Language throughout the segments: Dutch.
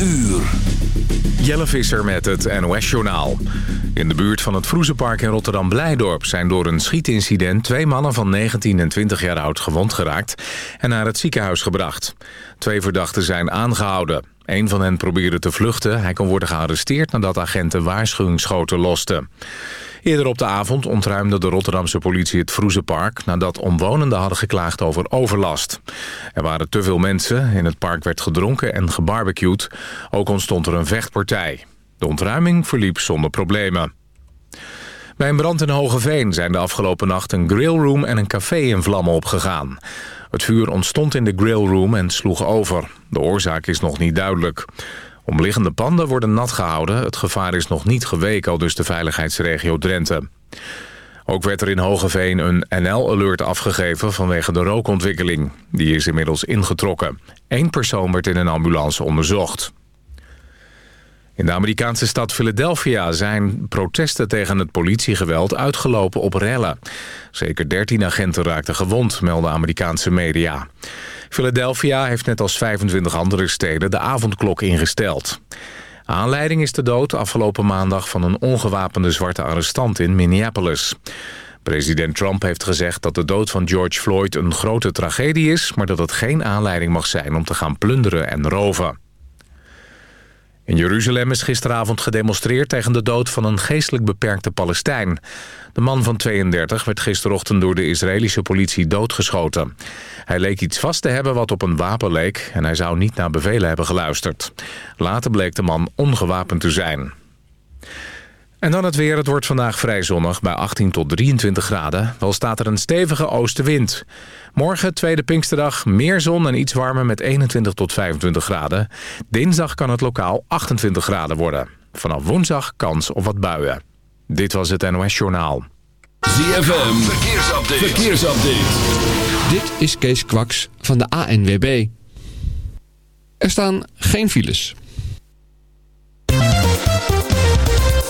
uur. Jelle Visser met het NOS-journaal. In de buurt van het Vroezenpark in Rotterdam-Blijdorp... zijn door een schietincident twee mannen van 19 en 20 jaar oud gewond geraakt... en naar het ziekenhuis gebracht. Twee verdachten zijn aangehouden. Een van hen probeerde te vluchten. Hij kon worden gearresteerd nadat agenten waarschuwingsschoten losten. Eerder op de avond ontruimde de Rotterdamse politie het Vroezenpark... nadat omwonenden hadden geklaagd over overlast. Er waren te veel mensen, in het park werd gedronken en gebarbecued. Ook ontstond er een vechtpartij. De ontruiming verliep zonder problemen. Bij een brand in Hogeveen zijn de afgelopen nacht een grillroom en een café in vlammen opgegaan. Het vuur ontstond in de grillroom en sloeg over. De oorzaak is nog niet duidelijk. Omliggende panden worden nat gehouden. Het gevaar is nog niet geweken, al dus de veiligheidsregio Drenthe. Ook werd er in Hogeveen een NL-alert afgegeven vanwege de rookontwikkeling. Die is inmiddels ingetrokken. Eén persoon werd in een ambulance onderzocht. In de Amerikaanse stad Philadelphia zijn protesten tegen het politiegeweld uitgelopen op rellen. Zeker 13 agenten raakten gewond, melden Amerikaanse media. Philadelphia heeft net als 25 andere steden de avondklok ingesteld. Aanleiding is de dood afgelopen maandag van een ongewapende zwarte arrestant in Minneapolis. President Trump heeft gezegd dat de dood van George Floyd een grote tragedie is... maar dat het geen aanleiding mag zijn om te gaan plunderen en roven. In Jeruzalem is gisteravond gedemonstreerd tegen de dood van een geestelijk beperkte Palestijn. De man van 32 werd gisterochtend door de Israëlische politie doodgeschoten. Hij leek iets vast te hebben wat op een wapen leek en hij zou niet naar bevelen hebben geluisterd. Later bleek de man ongewapend te zijn. En dan het weer. Het wordt vandaag vrij zonnig bij 18 tot 23 graden. Wel staat er een stevige oostenwind. Morgen, tweede Pinksterdag, meer zon en iets warmer met 21 tot 25 graden. Dinsdag kan het lokaal 28 graden worden. Vanaf woensdag kans op wat buien. Dit was het NOS Journaal. ZFM, verkeersupdate. verkeersupdate. Dit is Kees Kwaks van de ANWB. Er staan geen files.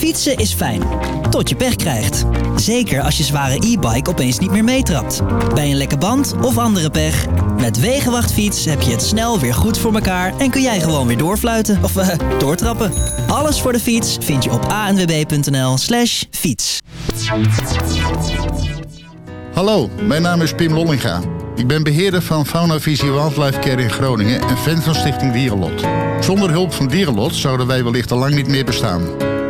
Fietsen is fijn, tot je pech krijgt. Zeker als je zware e-bike opeens niet meer meetrapt. Bij een lekke band of andere pech. Met Wegenwachtfiets heb je het snel weer goed voor elkaar... en kun jij gewoon weer doorfluiten of uh, doortrappen. Alles voor de fiets vind je op anwb.nl slash fiets. Hallo, mijn naam is Pim Lollinga. Ik ben beheerder van Fauna Visie Wildlife Care in Groningen... en fan van Stichting Dierenlot. Zonder hulp van Dierenlot zouden wij wellicht al lang niet meer bestaan...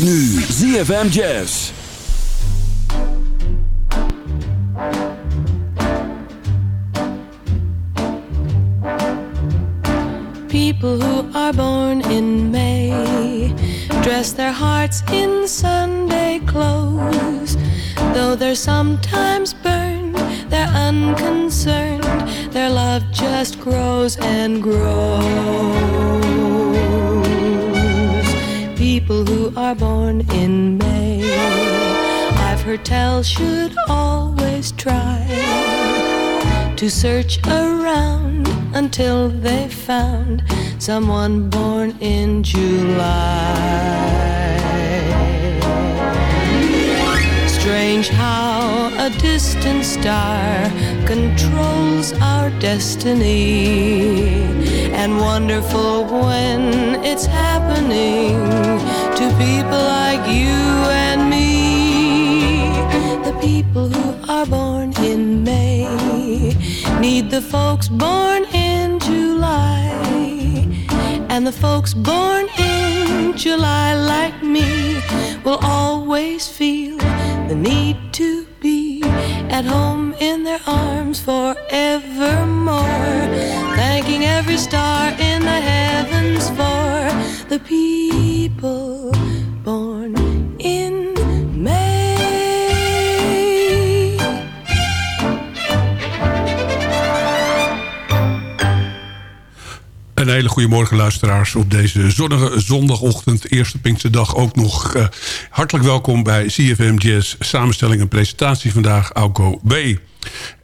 Nu ZFM Jazz. People who are born in May dress their hearts in Sunday clothes. Though they're sometimes burned, they're unconcerned. Their love just grows and grows people who are born in May. I've heard tell should always try to search around until they found someone born in July. Strange how a distant star controls our destiny, and wonderful when it's happening to people like you and me. The people who are born in May need the folks born in July, and the folks born in July like me will always feel the need to at home in their arms forevermore. Thanking every star in the heavens for the people hele goede morgen luisteraars op deze zonnige zondagochtend. Eerste Pinksterdag ook nog. eh, hartelijk welkom bij CFM Jazz. Samenstelling en presentatie vandaag, Auko B.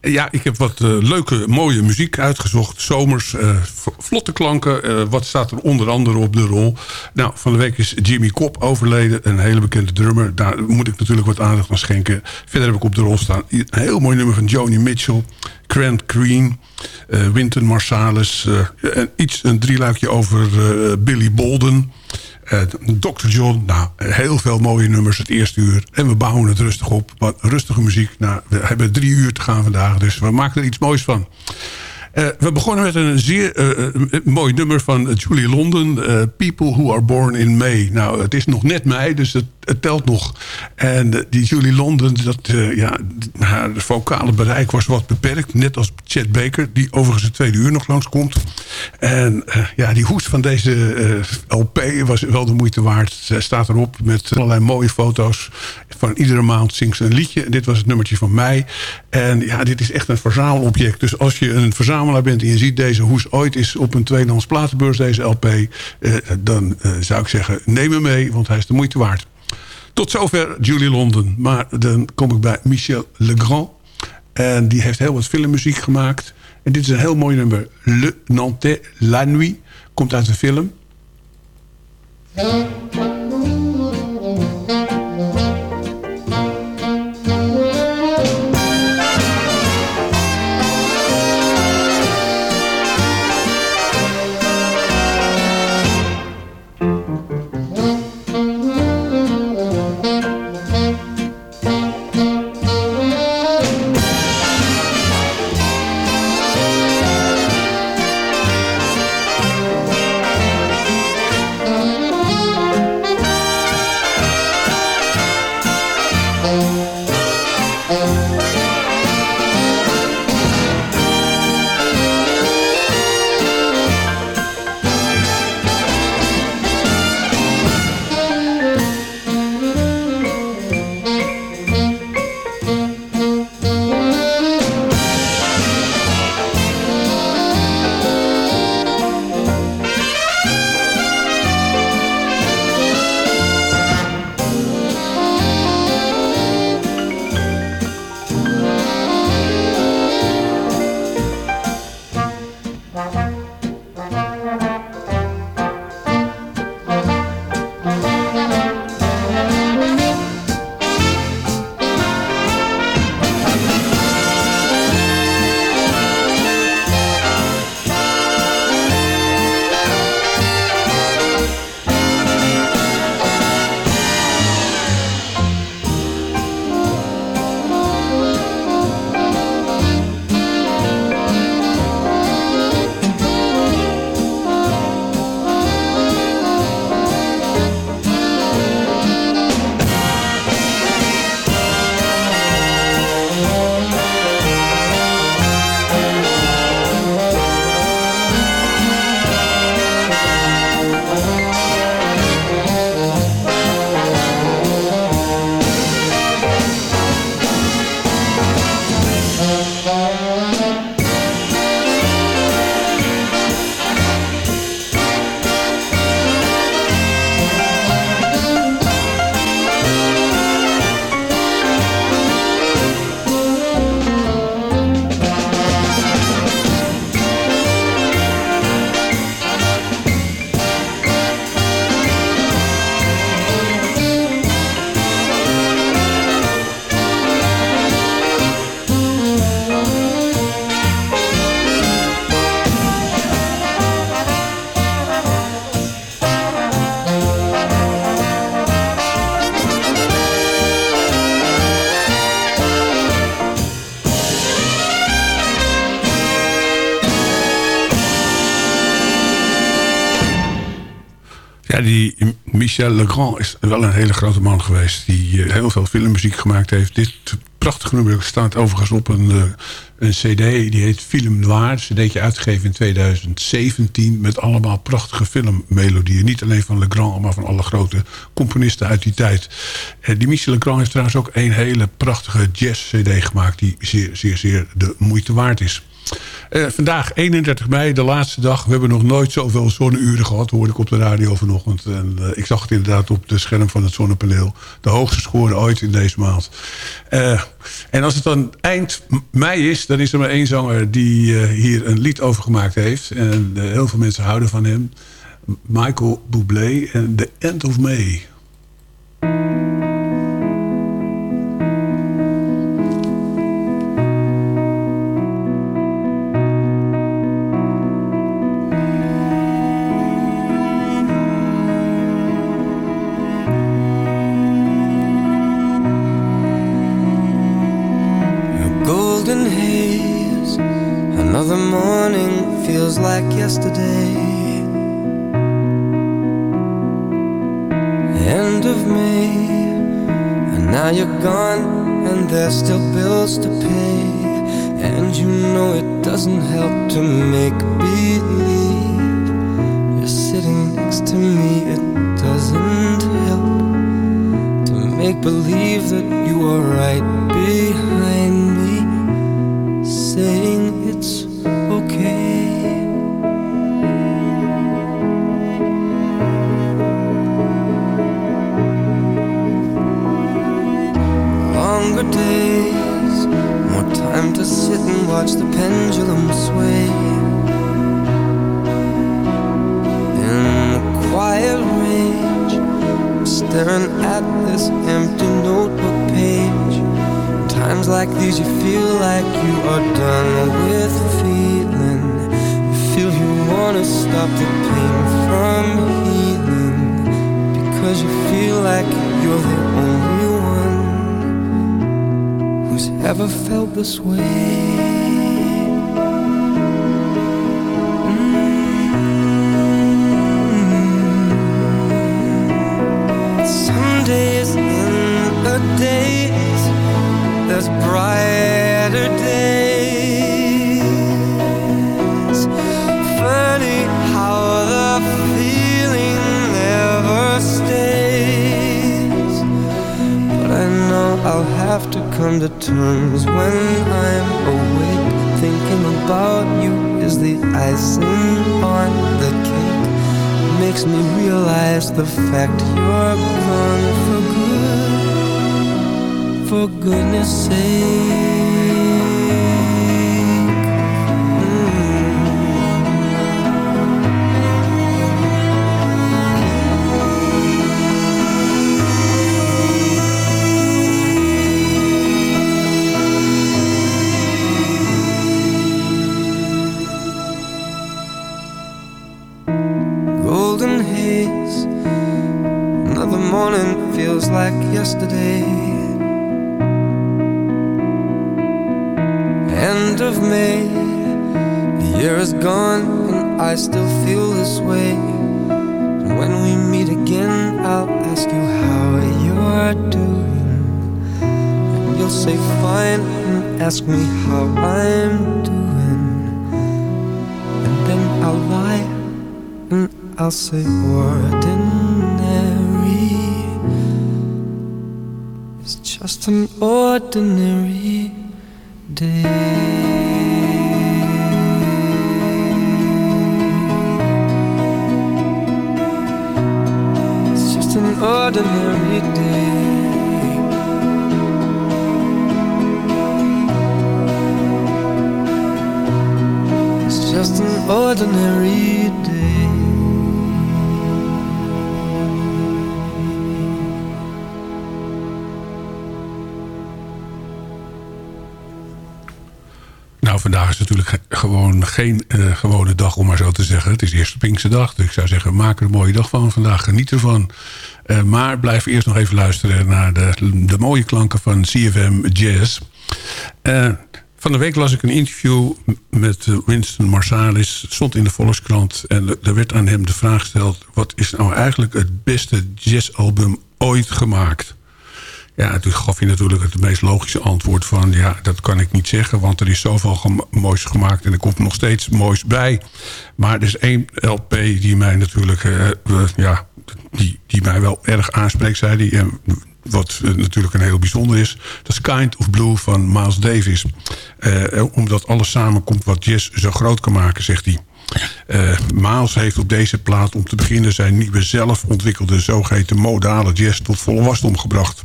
Ja, ik heb wat eh, leuke, mooie muziek uitgezocht. Zomers, eh, vlotte klanken. Eh, wat staat er onder andere op de rol? Nou, van de week is Jimmy Cobb overleden. Een hele bekende drummer. Daar moet ik natuurlijk wat aandacht aan schenken. Verder heb ik op de rol staan een heel mooi nummer van Joni Mitchell. Grant Green, Wynton Marsalis. en iets, een drieluikje over Billy Bolden. Eh, Dr. John, nou, heel veel mooie nummers het eerste uur. En we bouwen het rustig op. Wat rustige muziek. Nou, we hebben drie uur te gaan vandaag, dus we maken er iets moois van. Eh, we begonnen met een zeer eh, mooi nummer van Julie London. People Who Are Born in May. Nou, het is nog net mei, dus het, het telt nog. En die Julie London, dat, eh, ja, haar vocale bereik was wat beperkt. Net als Chet Baker, die overigens het tweede uur nog langskomt. En eh, ja, die hoes van deze eh, LP was wel de moeite waard. Zij staat erop met allerlei mooie foto's. Van iedere maand zingt ze een liedje. En dit was het nummertje van mij. En ja, dit is echt een verzamelobject. Dus als je een verzamelaar bent en je ziet deze hoes ooit is op een tweedehands platenbeurs, deze LP. dan zou ik zeggen, neem hem mee, want hij is de moeite waard. Tot zover Julie London. Maar dan kom ik bij Michel Legrand. En die heeft heel wat filmmuziek gemaakt. En dit is een heel mooi nummer. Le Nantais La Nuit. Komt uit een film. Michel Legrand is wel een hele grote man geweest... die heel veel filmmuziek gemaakt heeft. Dit prachtige nummer staat overigens op een, een cd. Die heet Film Noir. Cd'tje uitgegeven in 2017... met allemaal prachtige filmmelodieën. Niet alleen van Legrand, maar van alle grote componisten uit die tijd. die Michel Legrand heeft trouwens ook een hele prachtige jazz-cd gemaakt... die zeer, zeer, zeer de moeite waard is. Uh, vandaag 31 mei, de laatste dag. We hebben nog nooit zoveel zonneuren gehad, hoorde ik op de radio vanochtend. En, uh, ik zag het inderdaad op de scherm van het zonnepaneel. De hoogste score ooit in deze maand. Uh, en als het dan eind mei is, dan is er maar één zanger die hier een lied over gemaakt heeft. En heel veel mensen houden van hem. Michael Bublé en The End of May. of me. And now you're gone, and there's still bills to pay. And you know it doesn't help to make believe. You're sitting next to me, it doesn't help to make believe that you are right behind me, saying. days. More time to sit and watch the pendulum sway. In the quiet rage Staring at this empty notebook page. Times like these you feel like you are done with feeling. You feel you wanna stop the pain from healing. Because you feel like you're the only Ever felt this way? Terms when I'm awake. Thinking about you is the icing on the cake. Makes me realize the fact you're gone for good. For goodness sake. Het is eerste Pinkse dag, dus ik zou zeggen, maak er een mooie dag van vandaag. Geniet ervan. Uh, maar blijf eerst nog even luisteren naar de, de mooie klanken van CFM Jazz. Uh, Van de week las ik een interview met eh, Winston Marsalis. Stond in de Volkskrant. En er werd aan hem de vraag gesteld... wat is nou eigenlijk het beste jazzalbum ooit gemaakt? Ja, toen gaf hij natuurlijk het meest logische antwoord van... ja, dat kan ik niet zeggen, want er is zoveel moois gemaakt... en er komt nog steeds moois bij. Maar er is één LP die mij natuurlijk... Uh, ja, die, die mij wel erg aanspreekt, zei. En wat natuurlijk een heel bijzonder is. Dat is Kind of Blue van Miles Davis. Omdat alles samenkomt wat jazz zo groot kan maken, zegt hij. Uh, Miles heeft op deze plaat om te beginnen... zijn nieuwe zelf ontwikkelde zogeheten modale jazz tot volle wasdom gebracht.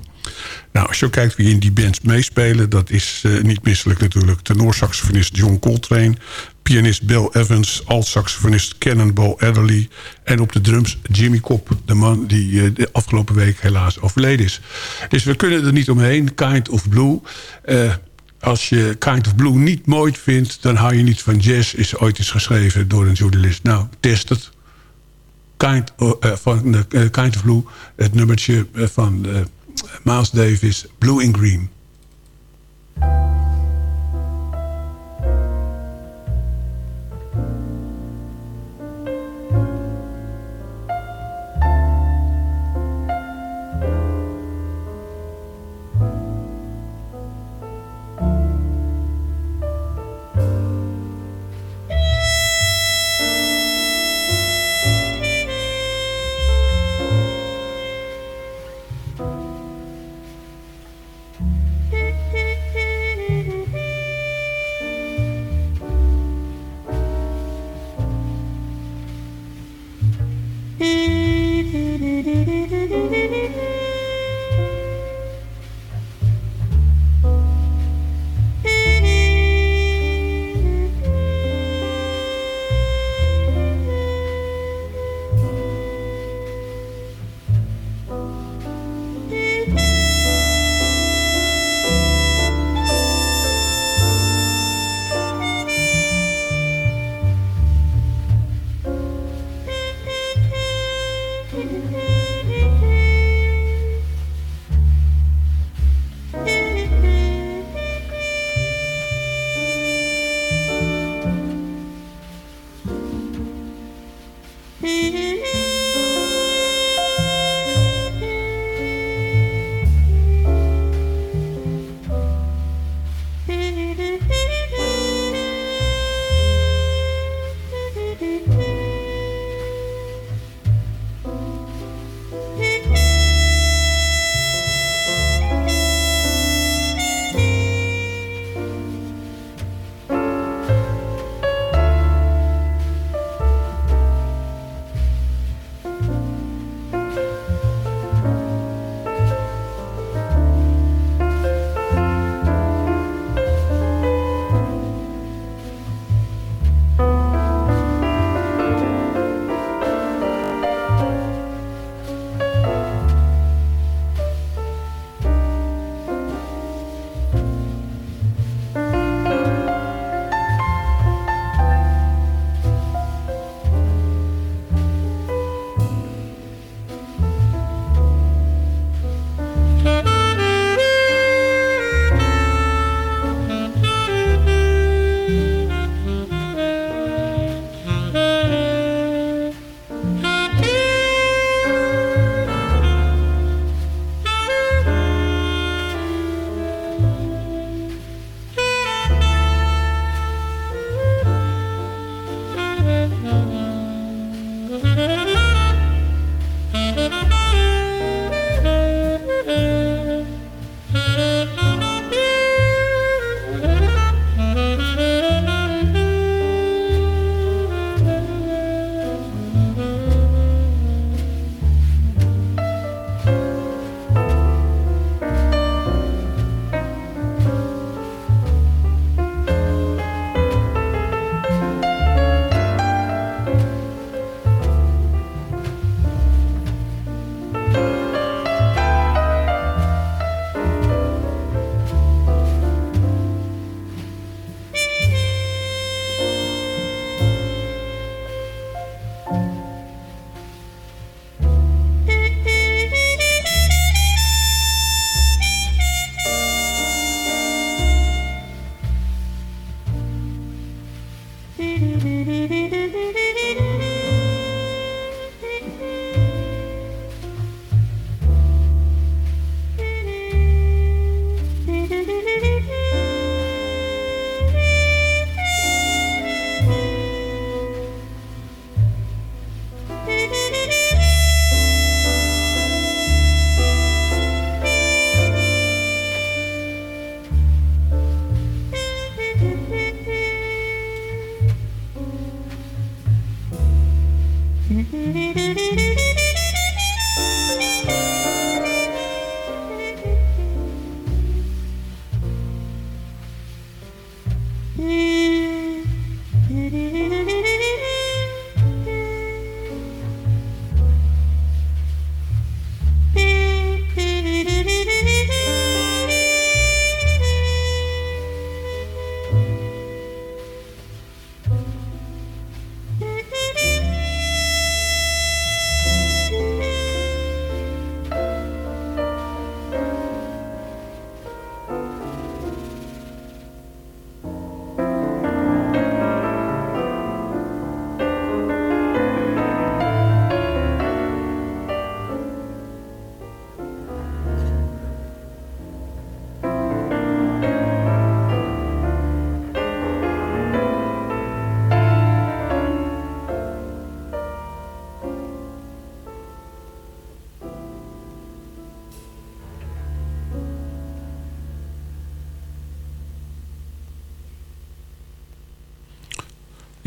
Nou, als je kijkt wie in die bands meespelen... dat is uh, niet misselijk natuurlijk. Tenorsaxofonist John Coltrane... pianist Bill Evans... alt-saxofonist Cannonball Adderley... en op de drums Jimmy Cobb... de man die uh, de afgelopen week helaas overleden is. Dus we kunnen er niet omheen. Kind of Blue... Uh, als je Kind of Blue niet mooi vindt... dan hou je niet van jazz. Is ooit eens geschreven door een journalist. Nou, test het. Kind van, kind of Blue, het nummertje van... Miles Davis, Blue and Green.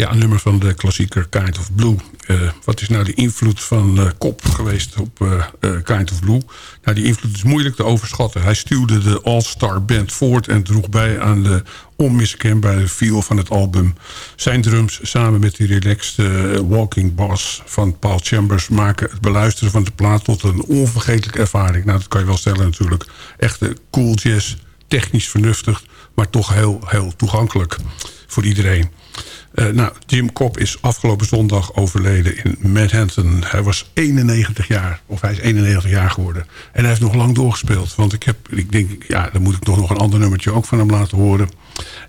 Ja, nummer van de klassieker Kind of Blue. Uh, wat is nou de invloed van uh, Kop geweest op uh, Kind of Blue? Nou, die invloed is moeilijk te overschatten. Hij stuwde de All-Star Band voort en droeg bij aan de onmiskenbare feel van het album. Zijn drums samen met die relaxed walking bass van Paul Chambers... maken het beluisteren van de plaat tot een onvergetelijke ervaring. Nou, dat kan je wel stellen natuurlijk. Echte cool jazz, technisch vernuftig... maar toch heel, heel toegankelijk voor iedereen. Uh, nou, Jim Cobb is afgelopen zondag overleden in Manhattan. Hij was 91 jaar, of hij is 91 jaar geworden. En hij heeft nog lang doorgespeeld. Want ik heb, ik denk, ja, dan moet ik toch nog een ander nummertje ook van hem laten horen.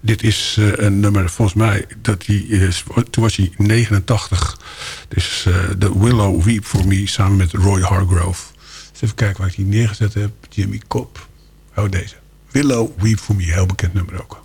Dit is uh, een nummer, volgens mij, dat hij is, toen was hij 89. Dus uh, The Willow Weep For Me, samen met Roy Hargrove. Dus even kijken waar ik die neergezet heb. Jimmy Cobb. Oh, deze. Willow Weep For Me, heel bekend nummer ook.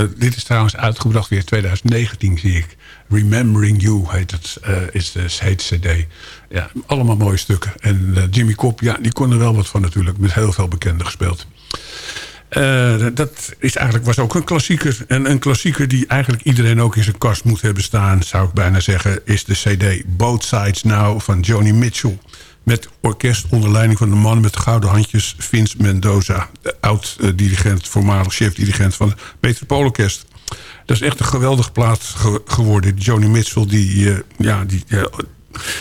Uh, dit is trouwens uitgebracht weer 2019, zie ik. Remembering You heet het, uh, is de heet cd. Ja, allemaal mooie stukken. En uh, Jimmy Cobb, ja, die kon er wel wat van natuurlijk. Met heel veel bekenden gespeeld. Dat is eigenlijk, was ook een klassieker. En een klassieker die eigenlijk iedereen ook in zijn kast moet hebben staan... zou ik bijna zeggen, is de cd Both Sides Now van Joni Mitchell. Met orkest onder leiding van de man met de gouden handjes... Vince Mendoza, oud-dirigent, voormalig chef-dirigent van het Metropoolorkest. Dat is echt een geweldige plaat ge geworden. Joni Mitchell, die, uh, ja, die, uh,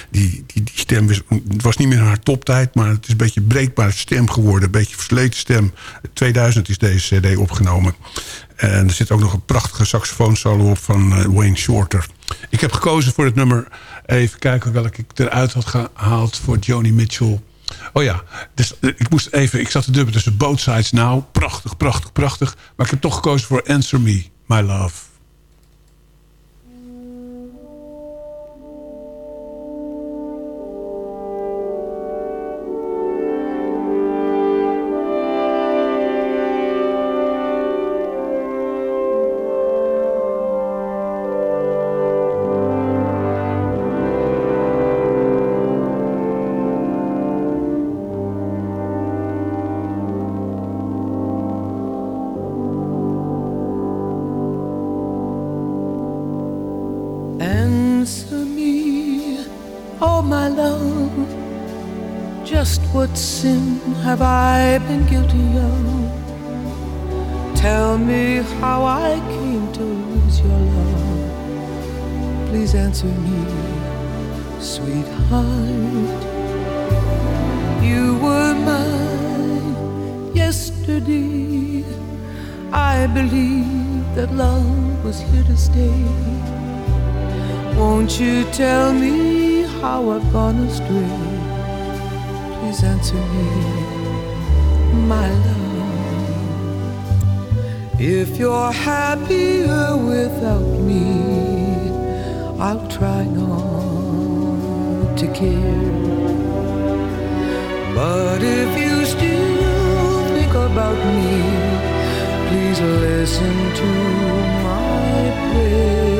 die, die, die stem was, was niet meer haar toptijd... maar het is een beetje breekbare stem geworden. Een beetje versleten stem. 2000 is deze cd opgenomen. En er zit ook nog een prachtige saxofoonsolo op van Wayne Shorter. Ik heb gekozen voor het nummer... even kijken welk ik eruit had gehaald voor Joni Mitchell... Oh ja, dus ik moest even. Ik zat te dubben tussen Both Sides Now. Prachtig, prachtig, prachtig. Maar ik heb toch gekozen voor Answer Me, My Love. Have been guilty of? Tell me how I came to lose your love. Please answer me, sweetheart. You were mine yesterday. I believe that love was here to stay. Won't you tell me how I've gone astray? please answer me, my love. If you're happier without me, I'll try not to care. But if you still think about me, please listen to my prayer.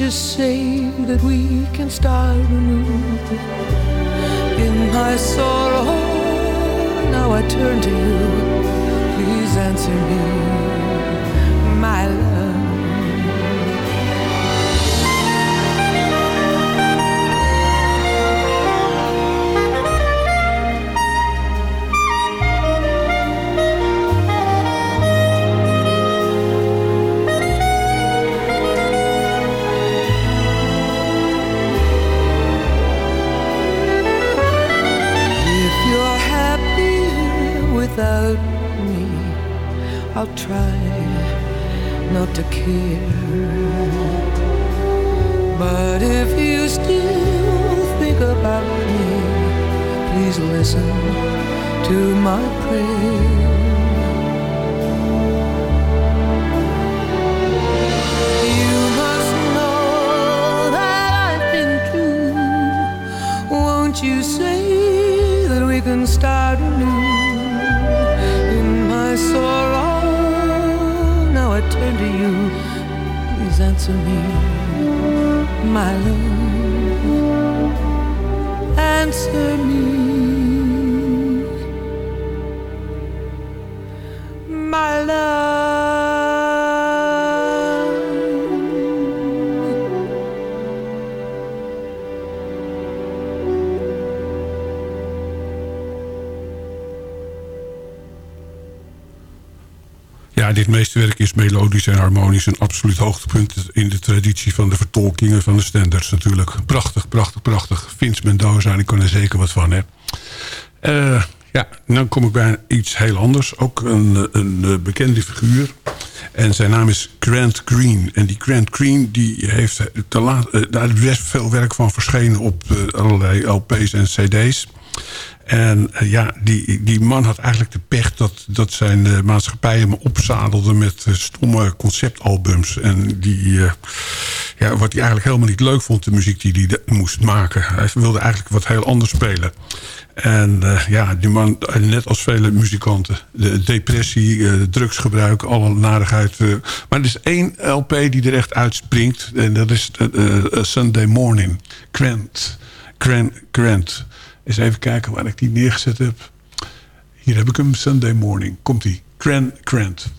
Won't say that we can start anew? In my sorrow, now I turn to you. Please answer me, my love. Try not to care. But if you still think about me, please listen to my prayer. Ja, dit meesterwerk is melodisch en harmonisch. Een absoluut hoogtepunt in de traditie van de vertolkingen van de standards natuurlijk. Prachtig, prachtig, prachtig. Vince Mendoza, en ik kan er zeker wat van, hè. Uh, ja, dan kom ik bij iets heel anders. Ook een, een bekende figuur. En zijn naam is Grant Green. En die Grant Green die heeft te laat, daar is best veel werk van verschenen op allerlei LP's en cd's. En uh, ja, die, die man had eigenlijk de pech dat, dat zijn uh, maatschappij hem opzadelde met uh, stomme conceptalbums. En die, ja, wat hij eigenlijk helemaal niet leuk vond, de muziek die hij moest maken. Hij wilde eigenlijk wat heel anders spelen. En eh, ja, die man, eh, net als vele muzikanten, de depressie, eh, drugsgebruik, alle narigheid. eh. maar er is één LP die er echt uitspringt. En dat is eh, eh, Sunday Morning. Grant. Grant. Grant. Eens even kijken waar ik die neergezet heb. Hier heb ik hem, Sunday Morning. Komt-ie. Grant. Grant.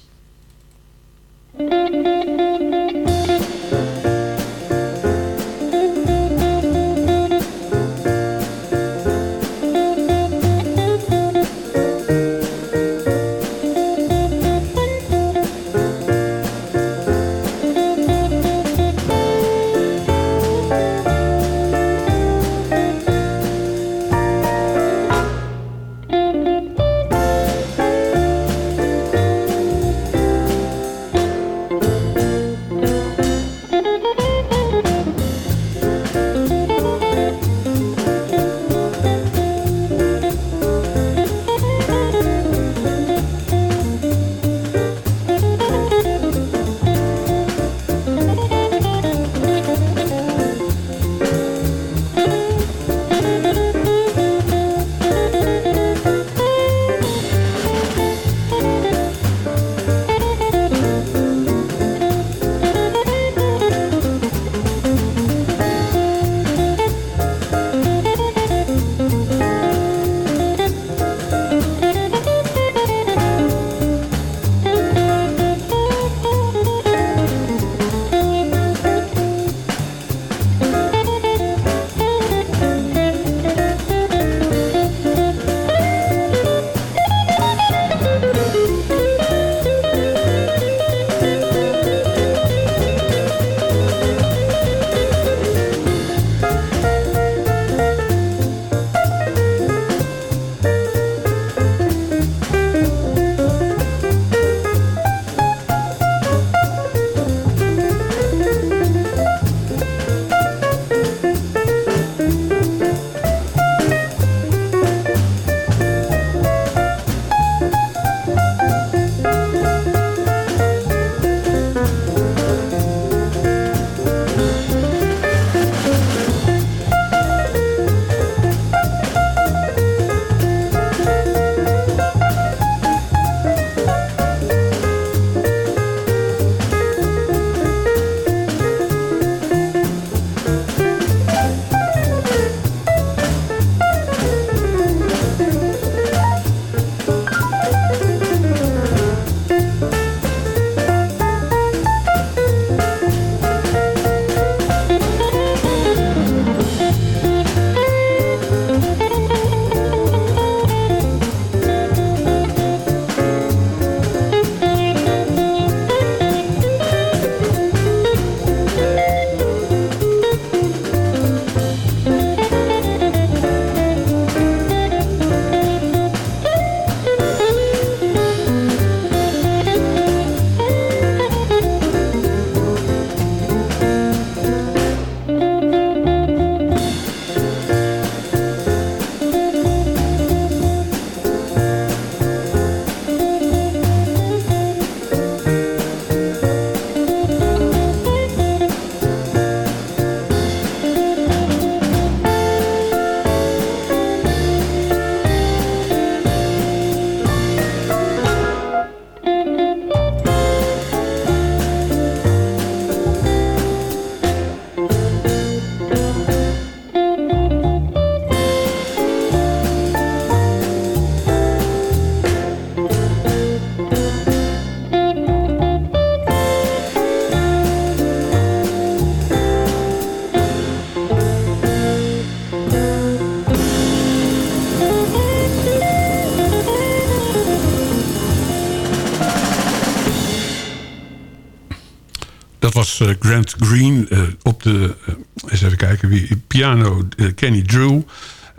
Grant Green eh, op de... eh, eens even kijken wie... Piano eh, Kenny Drew.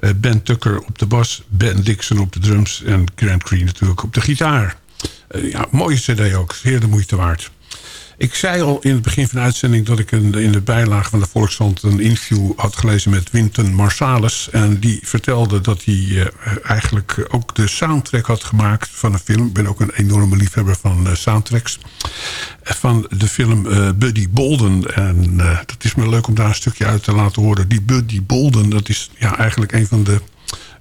eh, ben Tucker op de bas. Ben Dixon op de drums. En Grant Green natuurlijk op de gitaar. Eh, ja, mooie cd ook. Zeer de moeite waard. Ik zei al in het begin van de uitzending... dat ik een, in de bijlage van de Volkskrant een interview had gelezen met Winton Marsalis. En die vertelde dat hij uh, eigenlijk ook de soundtrack had gemaakt van een film. Ik ben ook een enorme liefhebber van uh, soundtracks. Van de film Buddy Bolden. En dat is me leuk om daar een stukje uit te laten horen. Die Buddy Bolden, dat is ja, eigenlijk een van de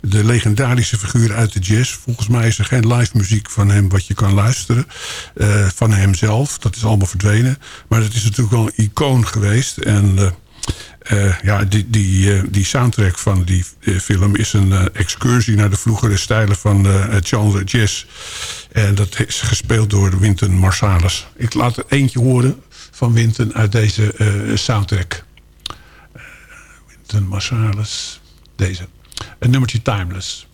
de legendarische figuur uit de jazz. Volgens mij is er geen live muziek van hem wat je kan luisteren. Uh, van hemzelf. Dat is allemaal verdwenen. Maar het is natuurlijk wel een icoon geweest. En uh, uh, ja, die, die, die soundtrack van die film is een excursie naar de vroegere stijlen van het genre jazz. En dat is gespeeld door Winton Marsalis. Ik laat er eentje horen van Winton uit deze soundtrack. Winton Marsalis, deze. Een nummertje Timeless.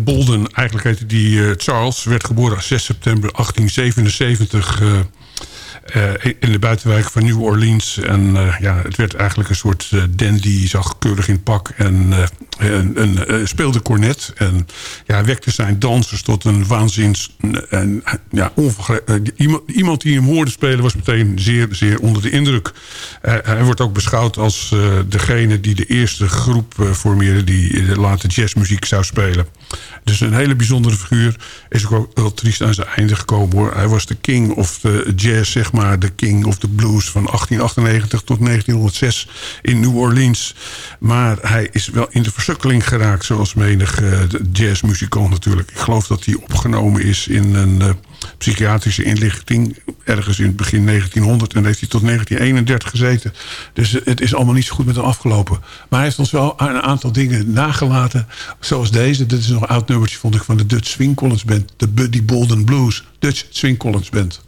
Bolden, eigenlijk heette die uh, Charles... werd geboren op 6 september 1877... Uh, in de buitenwijk van New Orleans. En uh, ja, het werd eigenlijk een soort uh, dandy, zag keurig in pak en, speelde cornet. En ja, wekte zijn dansers tot een waanzins... En, ja, iemand, iemand die hem hoorde spelen was meteen zeer, zeer onder de indruk. hij wordt ook beschouwd als degene die de eerste groep formeerde... die later jazzmuziek zou spelen. Dus een hele bijzondere figuur. Is ook wel triest aan zijn einde gekomen hoor. Hij was de king of the jazz, zeg maar. De king of the blues van 1898 tot 1906 in New Orleans. Maar hij is wel in de versukkeling geraakt. Zoals menig uh, jazzmuzikant natuurlijk. Ik geloof dat hij opgenomen is in een... Uh, psychiatrische inlichting. Ergens in het begin 1900 en heeft hij tot 1931 gezeten. Dus het is allemaal niet zo goed met hem afgelopen. Maar hij heeft ons wel een aantal dingen nagelaten. Zoals deze. Dit is nog een oud nummertje vond ik van de Dutch Swing Collins Band. De Buddy Bolden Blues. Dutch Swing Collins Band.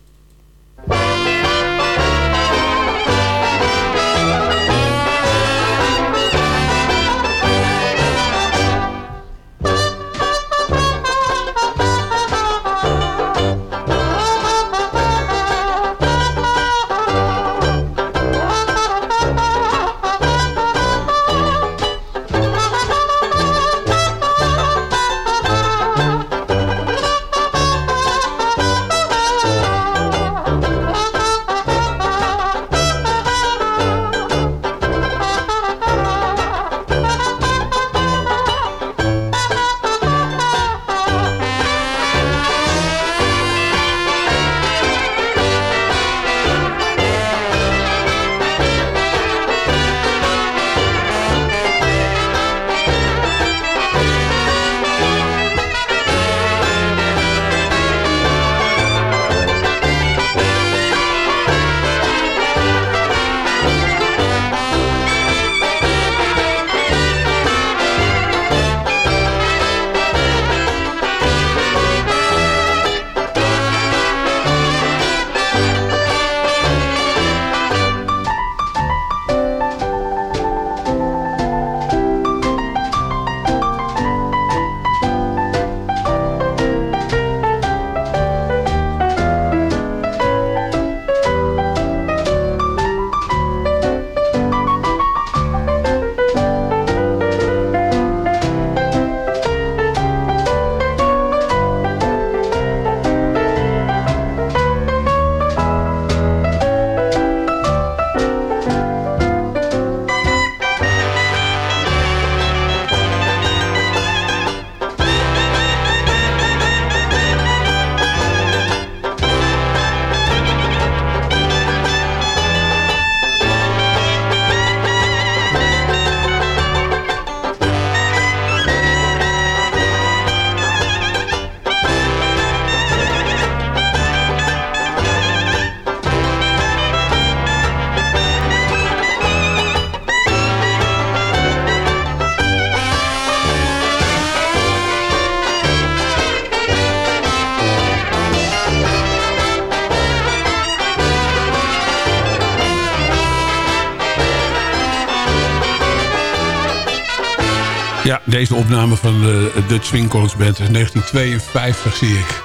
Deze opname van de Dutch Swing Collins Band is 1952, zie ik.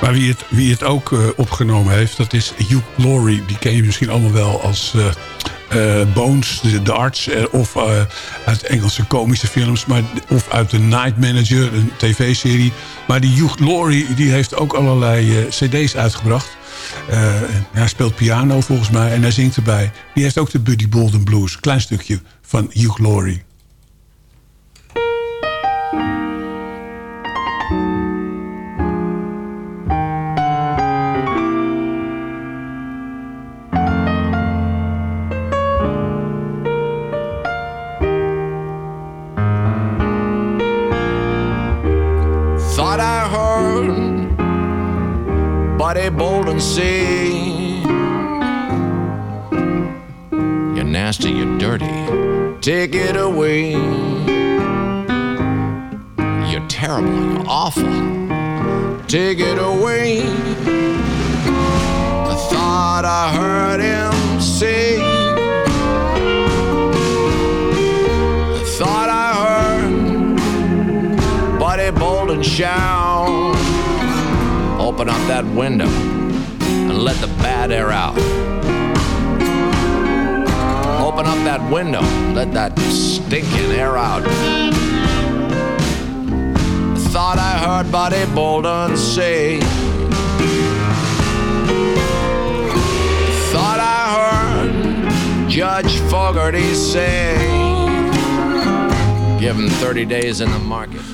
Maar wie het, wie het ook uh, opgenomen heeft, dat is Hugh Laurie. Die ken je misschien allemaal wel als uh, Bones, de, de arts. of uit Engelse komische films. Maar, of uit The Night Manager, een tv-serie. Maar die Hugh Laurie die heeft ook allerlei cd's uitgebracht. hij speelt piano volgens mij en hij zingt erbij. Die heeft ook de Buddy Bolden Blues. Klein stukje van Hugh Laurie. Buddy Bolden say You're nasty, you're dirty, take it away. You're terrible, you're awful, take it away. I thought I heard him say. I thought I heard. Buddy Bolden shout open up that window and let the bad air out. Open up that window, let that stinking air out. Thought I heard Buddy Bolden say. Thought I heard Judge Fogarty say. Give him 30 days in.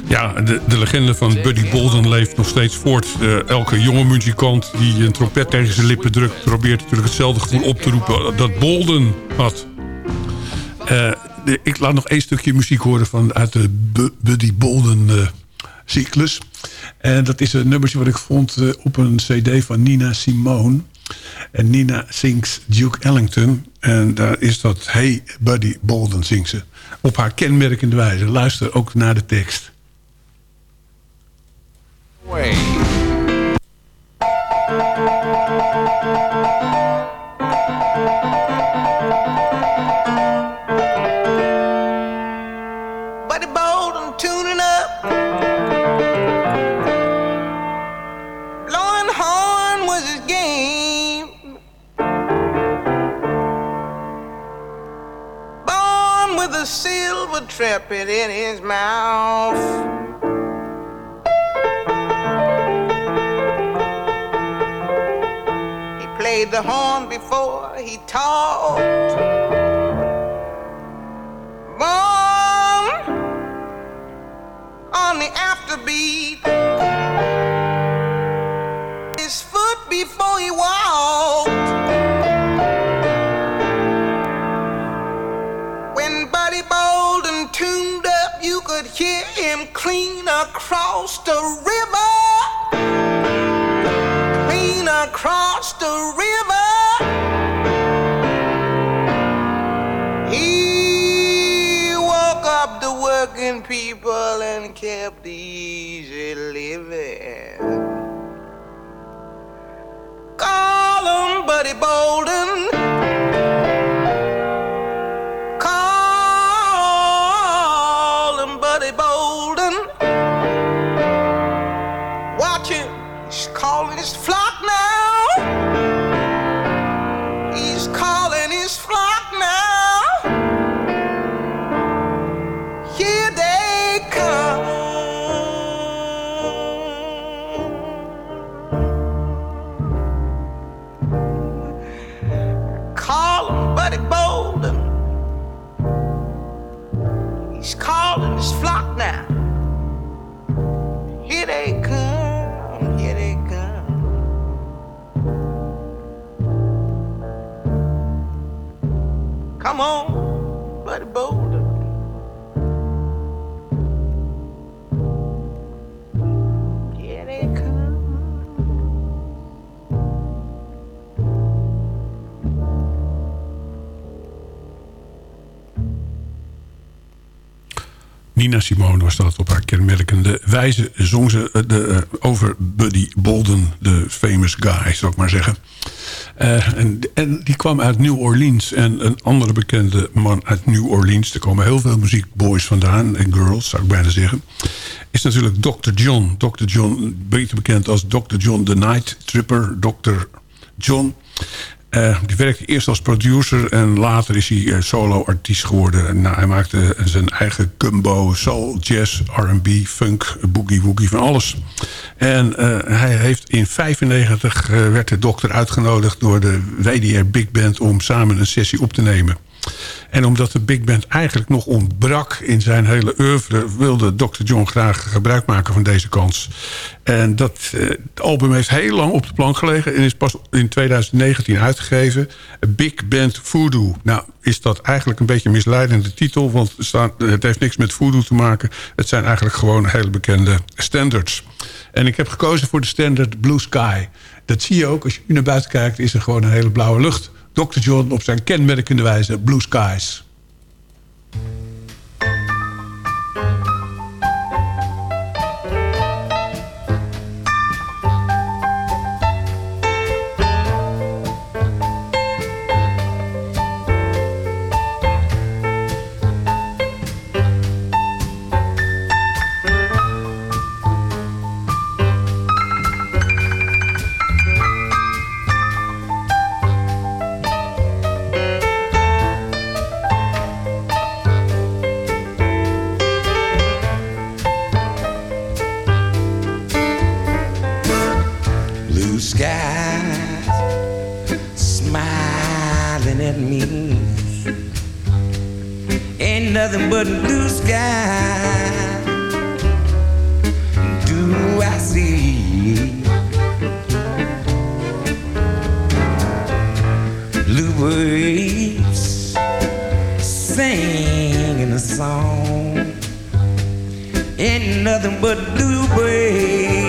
Ja, de, de legende van Buddy Bolden leeft nog steeds voort. Uh, elke jonge muzikant die een trompet tegen zijn lippen drukt... probeert natuurlijk hetzelfde gevoel op te roepen dat Bolden had. De, ik laat nog één stukje muziek horen van, uit de Buddy Bolden uh, cyclus. En dat is een nummertje wat ik vond op een cd van Nina Simone. En Nina zingt Duke Ellington. En daar is dat Hey Buddy Bolden zingt ze. Op haar kenmerkende wijze. Luister ook naar de tekst. Silver trumpet in his mouth. He played the horn before he talked. Born on the afterbeat, his foot before he walked. Him clean across the river Clean across the river. He woke up the working people and kept easy living. Call him Buddy Bolden. Nina Simone was dat op haar kenmerkende wijze. Zong ze eh, de, eh, over Buddy Bolden, de famous guy, zou ik maar zeggen. Eh, en, en die kwam uit New Orleans. En een andere bekende man uit New Orleans... er komen heel veel muziekboys vandaan, en girls, zou ik bijna zeggen... is natuurlijk Dr. John. Dr. John, beter bekend als Dr. John the Night Tripper. Dr. John... Uh, die werkte eerst als producer en later is hij uh, solo-artiest geworden. Nou, hij maakte zijn eigen gumbo, soul, jazz, R&B, funk, boogie-woogie, van alles. En hij heeft in 95 werd de dokter uitgenodigd door de WDR Big Band... om samen een sessie op te nemen. En omdat de big band eigenlijk nog ontbrak in zijn hele oeuvre... wilde Dr. John graag gebruik maken van deze kans. En dat eh, album heeft heel lang op de plank gelegen... en is pas in 2019 uitgegeven. Big Band Voodoo. Nou, is dat eigenlijk een beetje een misleidende titel... want het heeft niks met voodoo te maken. Het zijn eigenlijk gewoon hele bekende standards. En ik heb gekozen voor de standard Blue Sky. Dat zie je ook, als je nu naar buiten kijkt... is er gewoon een hele blauwe lucht... Dr. John op zijn kenmerkende wijze Blue Skies. But blue sky. Do I see blue waves singing a song? Ain't nothing but blue waves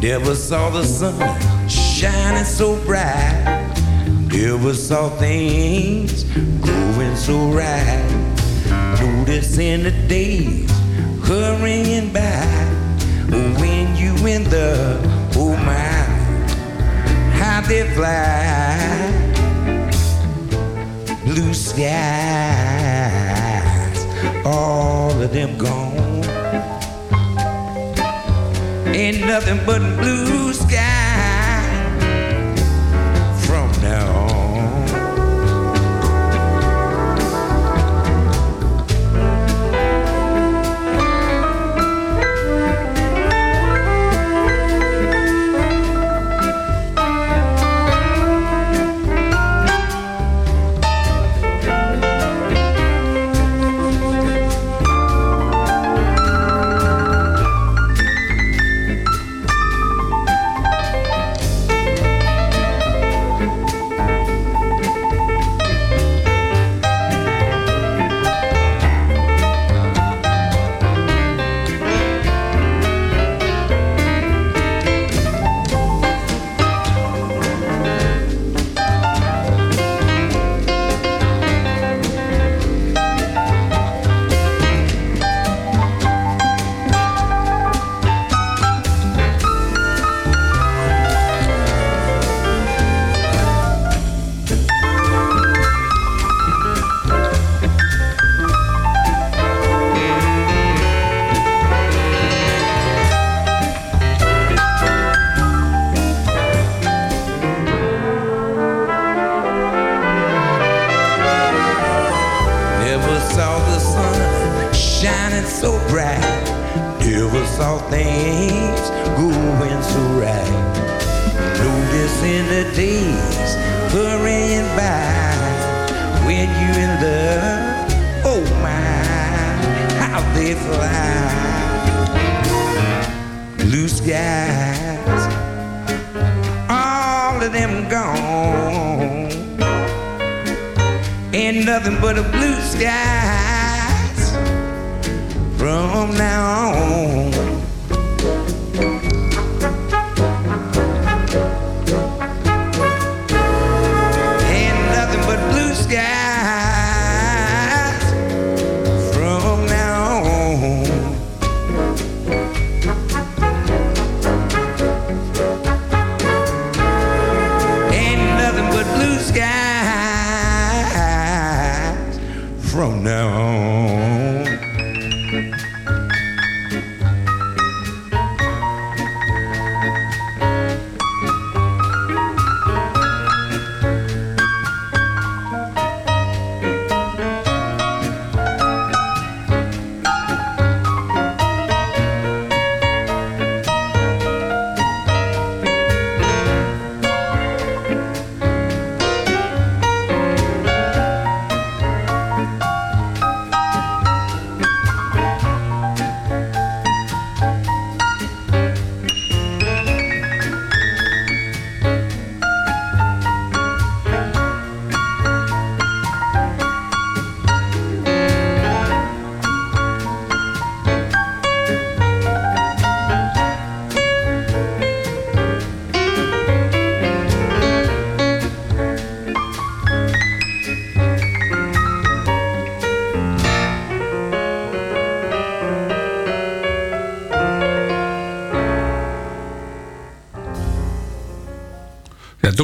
Never saw the sun shining so bright. Never saw things going so right. Noticing the days hurrying by. When you in the oh my, how they fly. Blue skies, all of them gone. Ain't nothing but blue sky shining so bright. Never saw things going so right. Noticing the days hurrying by. When you in love, oh my, how they fly. Blue skies, all of them gone. Ain't nothing but a blue skies from now on.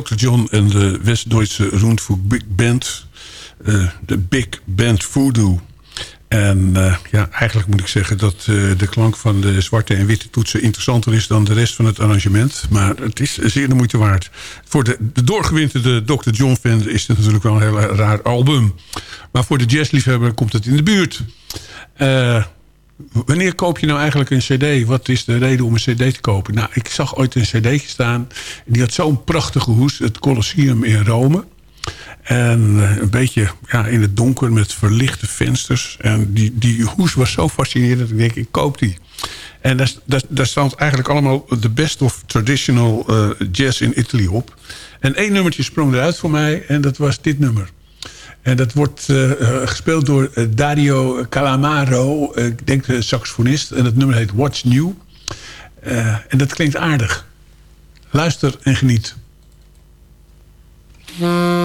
Dr. John en de West-Duitse Rundfunk Big Band. eh, de Big Band Voodoo. En eh, ja, eigenlijk moet ik zeggen dat eh, de klank van de zwarte en witte toetsen interessanter is dan de rest van het arrangement. Maar het is zeer de moeite waard. Voor de, de doorgewinterde Dr. John fan is het natuurlijk wel een heel raar album. Maar voor de jazzliefhebber komt het in de buurt. Eh, wanneer koop je nou eigenlijk een cd? Wat is de reden om een cd te kopen? Nou, ik zag ooit een cd staan. Die had zo'n prachtige hoes. Het Colosseum in Rome. En eh, een beetje ja, in het donker met verlichte vensters. En die, die hoes was zo fascinerend dat ik denk, ik koop die. En daar, stond eigenlijk allemaal de best of traditional eh, jazz in Italy op. En één nummertje sprong eruit voor mij en dat was dit nummer. En dat wordt eh, eh, gespeeld door eh, Dario Calamaro, ik denk de saxofonist. En het nummer heet What's New. En dat klinkt aardig. Luister en geniet. Je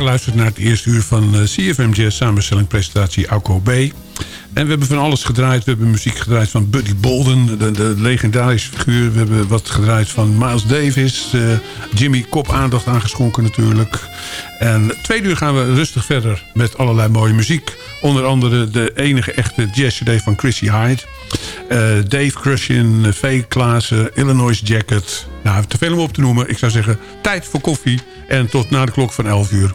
geluisterd naar het eerste uur van eh, CFM Jazz samenstelling presentatie Alco B. En we hebben van alles gedraaid. We hebben muziek gedraaid van Buddy Bolden, de, legendarische figuur. We hebben wat gedraaid van Miles Davis. eh, Jimmy Kop aandacht aangeschonken natuurlijk. En tweede uur gaan we rustig verder met allerlei mooie muziek. Onder andere de enige echte jazz-cd van Chrissy Hyde. Eh, Dave Crushin, V. Klaassen, Illinois Jacket. Nou, te veel om op te noemen. Ik zou zeggen, tijd voor koffie. En tot na de klok van 11 uur.